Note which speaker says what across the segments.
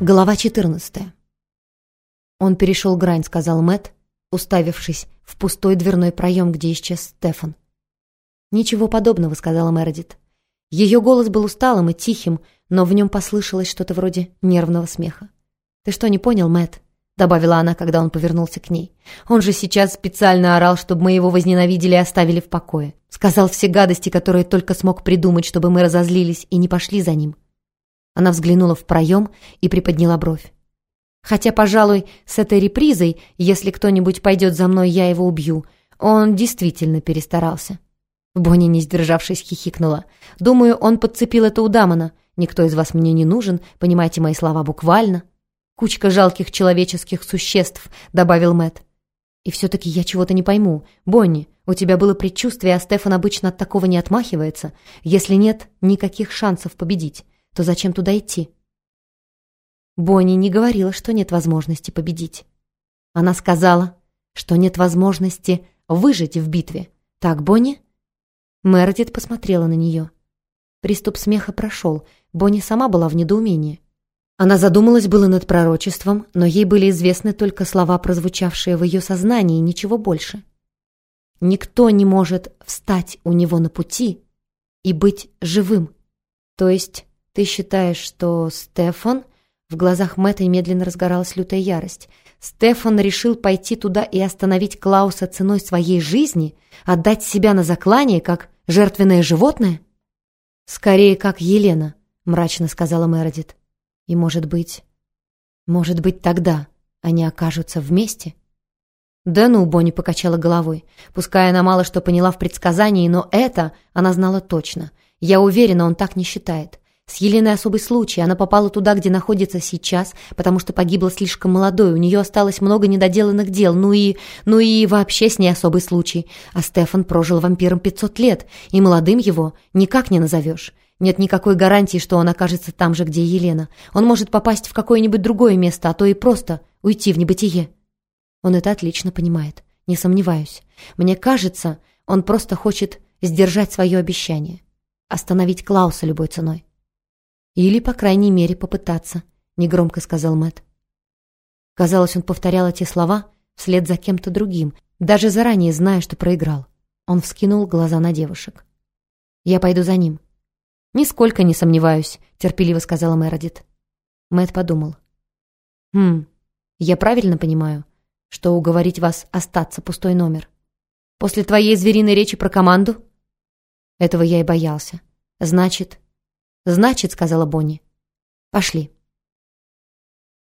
Speaker 1: Глава 14. Он перешел грань, сказал Мэт, уставившись в пустой дверной проем, где исчез Стефан. «Ничего подобного», — сказала Мередит. Ее голос был усталым и тихим, но в нем послышалось что-то вроде нервного смеха. «Ты что, не понял, Мэт? Добавила она, когда он повернулся к ней. «Он же сейчас специально орал, чтобы мы его возненавидели и оставили в покое. Сказал все гадости, которые только смог придумать, чтобы мы разозлились и не пошли за ним». Она взглянула в проем и приподняла бровь. «Хотя, пожалуй, с этой репризой, если кто-нибудь пойдет за мной, я его убью, он действительно перестарался». Бонни, не сдержавшись, хихикнула. «Думаю, он подцепил это у Дамона. Никто из вас мне не нужен, понимаете мои слова буквально». «Кучка жалких человеческих существ», — добавил Мэт. «И все-таки я чего-то не пойму. Бонни, у тебя было предчувствие, а Стефан обычно от такого не отмахивается. Если нет никаких шансов победить, то зачем туда идти?» Бонни не говорила, что нет возможности победить. Она сказала, что нет возможности выжить в битве. Так, Бонни?» Мередит посмотрела на нее. Приступ смеха прошел. Бонни сама была в недоумении. Она задумалась было над пророчеством, но ей были известны только слова, прозвучавшие в ее сознании, ничего больше. Никто не может встать у него на пути и быть живым. То есть ты считаешь, что Стефан... В глазах Мэтта медленно разгоралась лютая ярость. Стефан решил пойти туда и остановить Клауса ценой своей жизни, отдать себя на заклание, как жертвенное животное? «Скорее, как Елена», — мрачно сказала Мередит. «И, может быть, может быть, тогда они окажутся вместе?» «Да ну», — Бонни покачала головой. Пускай она мало что поняла в предсказании, но это она знала точно. Я уверена, он так не считает. С Еленой особый случай. Она попала туда, где находится сейчас, потому что погибла слишком молодой. У нее осталось много недоделанных дел. Ну и... ну и вообще с ней особый случай. А Стефан прожил вампиром 500 лет, и молодым его никак не назовешь. Нет никакой гарантии, что он окажется там же, где Елена. Он может попасть в какое-нибудь другое место, а то и просто уйти в небытие. Он это отлично понимает. Не сомневаюсь. Мне кажется, он просто хочет сдержать свое обещание. Остановить Клауса любой ценой. Или, по крайней мере, попытаться, негромко сказал Мэт. Казалось, он повторял эти слова вслед за кем-то другим, даже заранее зная, что проиграл. Он вскинул глаза на девушек. «Я пойду за ним». «Нисколько не сомневаюсь», — терпеливо сказала Мередит. Мэт подумал. «Хм, я правильно понимаю, что уговорить вас остаться пустой номер? После твоей звериной речи про команду?» Этого я и боялся. «Значит, «Значит», — сказала Бонни, — «пошли».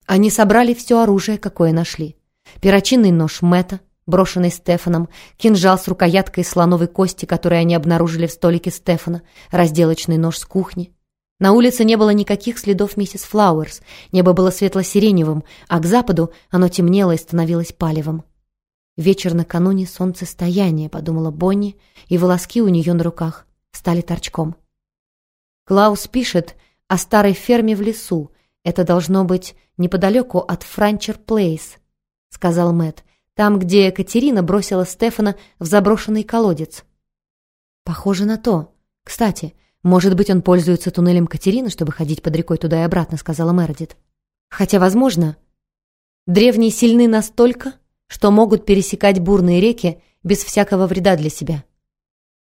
Speaker 1: Они собрали все оружие, какое нашли. Перочинный нож Мэтта, брошенный Стефаном, кинжал с рукояткой слоновой кости, который они обнаружили в столике Стефана, разделочный нож с кухни. На улице не было никаких следов миссис Флауэрс, небо было светло-сиреневым, а к западу оно темнело и становилось палевым. «Вечер накануне солнцестояния», — подумала Бонни, и волоски у нее на руках стали торчком. Клаус пишет о старой ферме в лесу. Это должно быть неподалеку от Франчер Плейс, сказал Мэт. Там, где Екатерина бросила Стефана в заброшенный колодец. Похоже на то. Кстати, может быть, он пользуется туннелем Катерины, чтобы ходить под рекой туда и обратно, сказала Мередит. Хотя, возможно, древние сильны настолько, что могут пересекать бурные реки без всякого вреда для себя.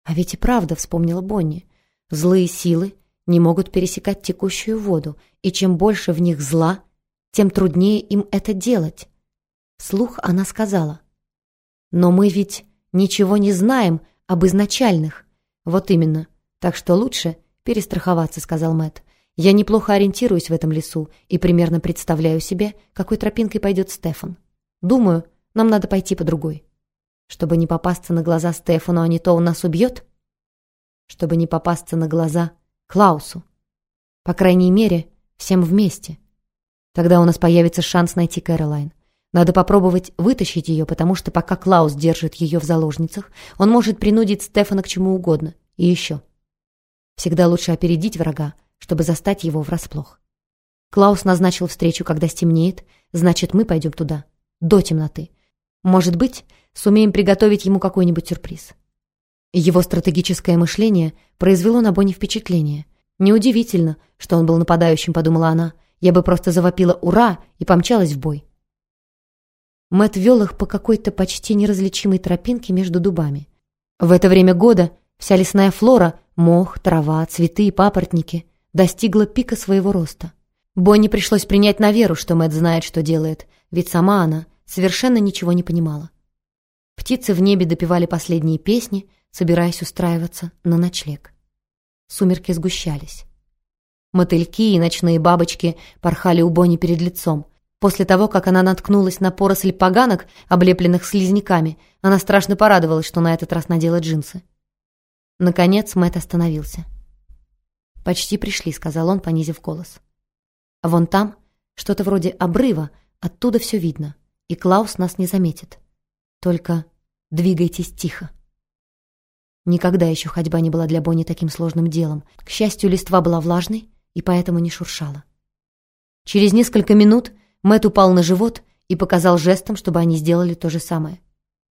Speaker 1: А ведь и правда, вспомнила Бонни, злые силы не могут пересекать текущую воду, и чем больше в них зла, тем труднее им это делать. Слух она сказала. «Но мы ведь ничего не знаем об изначальных». «Вот именно. Так что лучше перестраховаться», — сказал Мэт. «Я неплохо ориентируюсь в этом лесу и примерно представляю себе, какой тропинкой пойдет Стефан. Думаю, нам надо пойти по другой. Чтобы не попасться на глаза Стефану, а не то он нас убьет? Чтобы не попасться на глаза Клаусу. По крайней мере, всем вместе. Тогда у нас появится шанс найти Кэролайн. Надо попробовать вытащить ее, потому что пока Клаус держит ее в заложницах, он может принудить Стефана к чему угодно. И еще. Всегда лучше опередить врага, чтобы застать его врасплох. Клаус назначил встречу, когда стемнеет, значит, мы пойдем туда. До темноты. Может быть, сумеем приготовить ему какой-нибудь сюрприз. Его стратегическое мышление произвело на Бонни впечатление. Неудивительно, что он был нападающим, подумала она. Я бы просто завопила «Ура!» и помчалась в бой. Мэт вел их по какой-то почти неразличимой тропинке между дубами. В это время года вся лесная флора, мох, трава, цветы и папоротники, достигла пика своего роста. Бонни пришлось принять на веру, что Мэт знает, что делает, ведь сама она совершенно ничего не понимала. Птицы в небе допевали последние песни, собираясь устраиваться на ночлег. Сумерки сгущались. Мотыльки и ночные бабочки порхали у Бонни перед лицом. После того, как она наткнулась на поросль поганок, облепленных слизняками, она страшно порадовалась, что на этот раз надела джинсы. Наконец Мэтт остановился. «Почти пришли», — сказал он, понизив голос. «Вон там что-то вроде обрыва, оттуда все видно, и Клаус нас не заметит. Только двигайтесь тихо». Никогда еще ходьба не была для Бонни таким сложным делом. К счастью, листва была влажной и поэтому не шуршала. Через несколько минут Мэт упал на живот и показал жестом, чтобы они сделали то же самое.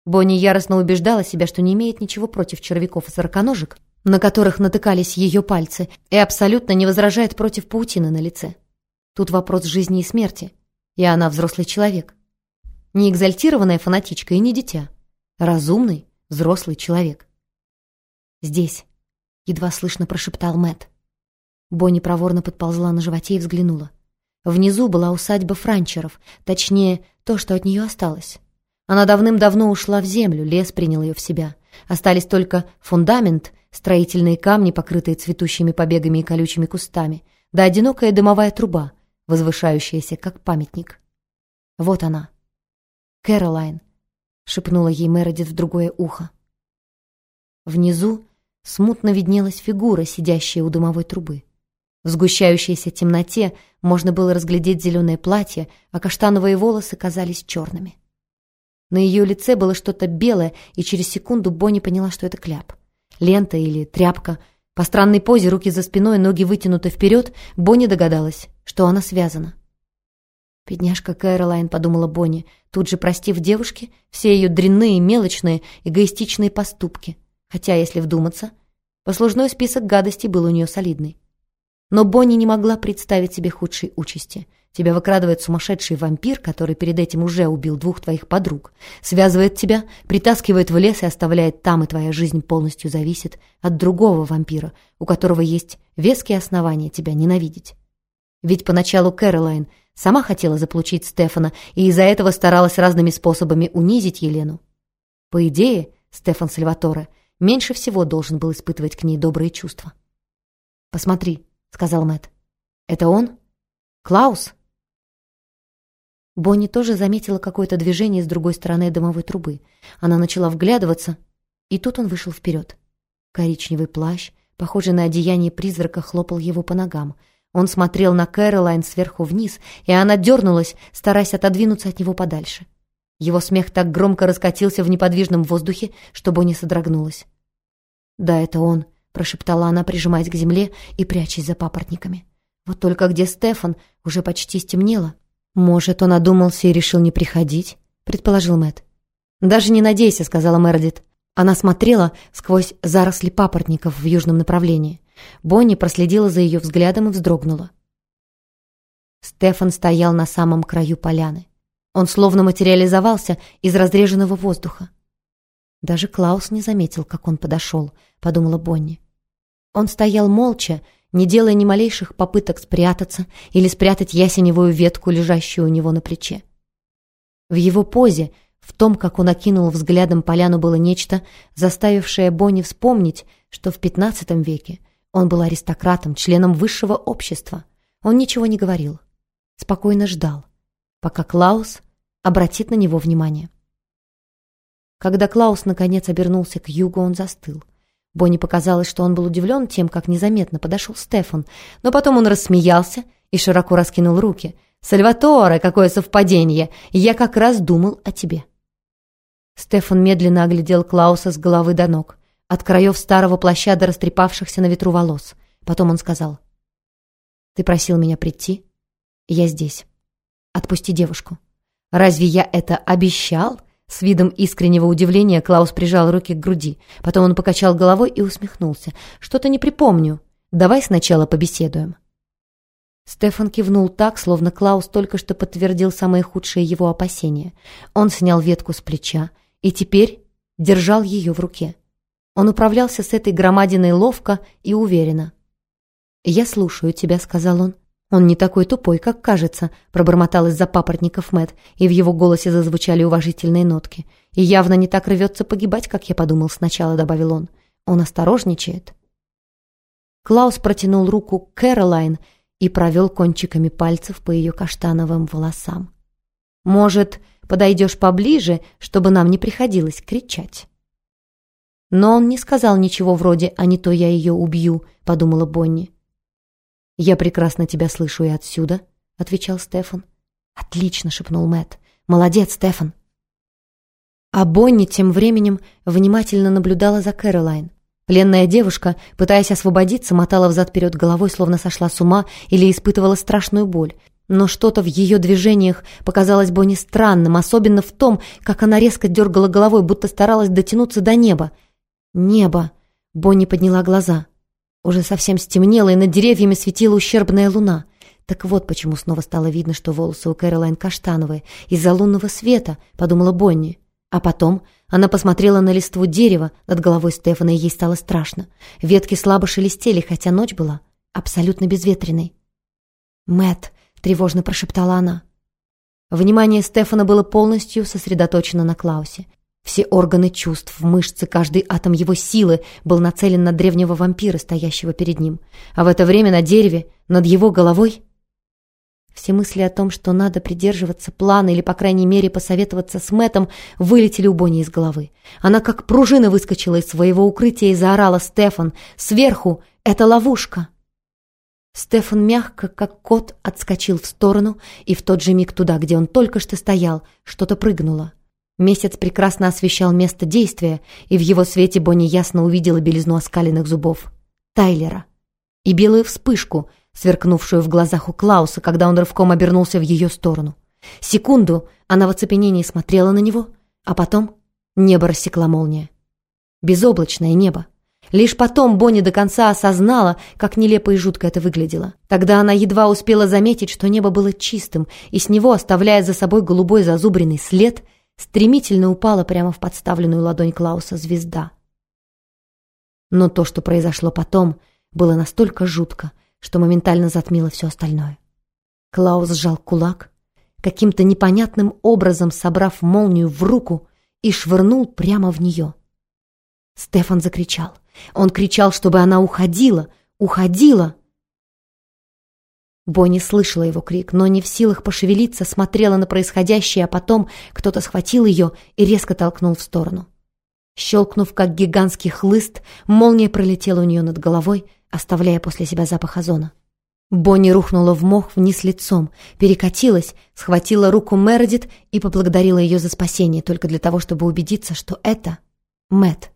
Speaker 1: Бонни яростно убеждала себя, что не имеет ничего против червяков и сороконожек, на которых натыкались ее пальцы, и абсолютно не возражает против паутины на лице. Тут вопрос жизни и смерти, и она взрослый человек. Не экзальтированная фанатичка и не дитя. Разумный, взрослый человек. «Здесь», — едва слышно прошептал Мэт. Бонни проворно подползла на животе и взглянула. Внизу была усадьба Франчеров, точнее, то, что от нее осталось. Она давным-давно ушла в землю, лес принял ее в себя. Остались только фундамент, строительные камни, покрытые цветущими побегами и колючими кустами, да одинокая дымовая труба, возвышающаяся, как памятник. Вот она. «Кэролайн», — шепнула ей Мередит в другое ухо. Внизу смутно виднелась фигура, сидящая у дымовой трубы. В сгущающейся темноте можно было разглядеть зеленое платье, а каштановые волосы казались черными. На ее лице было что-то белое, и через секунду Бонни поняла, что это кляп. Лента или тряпка. По странной позе, руки за спиной, ноги вытянуты вперед, Бонни догадалась, что она связана. «Бедняжка Кэролайн», — подумала Бонни, тут же простив девушке все ее дрянные, мелочные, эгоистичные поступки. Хотя, если вдуматься, послужной список гадостей был у нее солидный. Но Бонни не могла представить себе худшей участи. Тебя выкрадывает сумасшедший вампир, который перед этим уже убил двух твоих подруг, связывает тебя, притаскивает в лес и оставляет там, и твоя жизнь полностью зависит от другого вампира, у которого есть веские основания тебя ненавидеть. Ведь поначалу Кэролайн сама хотела заполучить Стефана и из-за этого старалась разными способами унизить Елену. По идее, Стефан Сальваторе меньше всего должен был испытывать к ней добрые чувства. «Посмотри», сказал Мэт. «Это он? Клаус?» Бонни тоже заметила какое-то движение с другой стороны дымовой трубы. Она начала вглядываться, и тут он вышел вперед. Коричневый плащ, похожий на одеяние призрака, хлопал его по ногам. Он смотрел на Кэролайн сверху вниз, и она дернулась, стараясь отодвинуться от него подальше. Его смех так громко раскатился в неподвижном воздухе, что Бонни содрогнулась. «Да, это он», прошептала она, прижимаясь к земле и прячась за папоротниками. Вот только где Стефан? Уже почти стемнело. Может, он одумался и решил не приходить, предположил Мэт. Даже не надейся, сказала Мердит. Она смотрела сквозь заросли папоротников в южном направлении. Бонни проследила за ее взглядом и вздрогнула. Стефан стоял на самом краю поляны. Он словно материализовался из разреженного воздуха. Даже Клаус не заметил, как он подошел, подумала Бонни. Он стоял молча, не делая ни малейших попыток спрятаться или спрятать ясеневую ветку, лежащую у него на плече. В его позе, в том, как он окинул взглядом поляну, было нечто, заставившее Бонни вспомнить, что в XV веке он был аристократом, членом высшего общества. Он ничего не говорил, спокойно ждал, пока Клаус обратит на него внимание. Когда Клаус наконец обернулся к югу, он застыл — Бонни показалось, что он был удивлен тем, как незаметно подошел Стефан, но потом он рассмеялся и широко раскинул руки. «Сальваторе, какое совпадение! Я как раз думал о тебе!» Стефан медленно оглядел Клауса с головы до ног, от краев старого плаща до растрепавшихся на ветру волос. Потом он сказал, «Ты просил меня прийти, я здесь. Отпусти девушку». «Разве я это обещал?» С видом искреннего удивления Клаус прижал руки к груди. Потом он покачал головой и усмехнулся. «Что-то не припомню. Давай сначала побеседуем». Стефан кивнул так, словно Клаус только что подтвердил самые худшие его опасения. Он снял ветку с плеча и теперь держал ее в руке. Он управлялся с этой громадиной ловко и уверенно. «Я слушаю тебя», — сказал он. «Он не такой тупой, как кажется», — пробормотал из-за папоротников Мэт, и в его голосе зазвучали уважительные нотки. «И явно не так рвется погибать, как я подумал сначала», — добавил он. «Он осторожничает». Клаус протянул руку к Кэролайн и провел кончиками пальцев по ее каштановым волосам. «Может, подойдешь поближе, чтобы нам не приходилось кричать?» Но он не сказал ничего вроде «а не то я ее убью», — подумала Бонни. «Я прекрасно тебя слышу и отсюда», — отвечал Стефан. «Отлично», — шепнул Мэт. «Молодец, Стефан». А Бонни тем временем внимательно наблюдала за Кэролайн. Пленная девушка, пытаясь освободиться, мотала взад-вперед головой, словно сошла с ума или испытывала страшную боль. Но что-то в ее движениях показалось Бонни странным, особенно в том, как она резко дергала головой, будто старалась дотянуться до неба. «Небо!» — Бонни подняла глаза. Уже совсем стемнело, и над деревьями светила ущербная луна. Так вот почему снова стало видно, что волосы у Кэролайн каштановые. Из-за лунного света, подумала Бонни. А потом она посмотрела на листву дерева над головой Стефана, и ей стало страшно. Ветки слабо шелестели, хотя ночь была абсолютно безветренной. Мэт, тревожно прошептала она. Внимание Стефана было полностью сосредоточено на Клаусе. Все органы чувств, мышцы, каждый атом его силы был нацелен на древнего вампира, стоящего перед ним. А в это время на дереве, над его головой... Все мысли о том, что надо придерживаться плана или, по крайней мере, посоветоваться с Мэтом, вылетели у Бонни из головы. Она как пружина выскочила из своего укрытия и заорала «Стефан! Сверху! Это ловушка!» Стефан мягко, как кот, отскочил в сторону, и в тот же миг туда, где он только что стоял, что-то прыгнуло. Месяц прекрасно освещал место действия, и в его свете Бонни ясно увидела белизну оскаленных зубов. Тайлера. И белую вспышку, сверкнувшую в глазах у Клауса, когда он рывком обернулся в ее сторону. Секунду она в оцепенении смотрела на него, а потом небо рассекла молния. Безоблачное небо. Лишь потом Бонни до конца осознала, как нелепо и жутко это выглядело. Тогда она едва успела заметить, что небо было чистым, и с него, оставляя за собой голубой зазубренный след — стремительно упала прямо в подставленную ладонь Клауса звезда. Но то, что произошло потом, было настолько жутко, что моментально затмило все остальное. Клаус сжал кулак, каким-то непонятным образом собрав молнию в руку и швырнул прямо в нее. Стефан закричал. Он кричал, чтобы она уходила, уходила. Бонни слышала его крик, но не в силах пошевелиться, смотрела на происходящее, а потом кто-то схватил ее и резко толкнул в сторону. Щелкнув, как гигантский хлыст, молния пролетела у нее над головой, оставляя после себя запах озона. Бонни рухнула в мох вниз лицом, перекатилась, схватила руку Мередит и поблагодарила ее за спасение, только для того, чтобы убедиться, что это Мэт.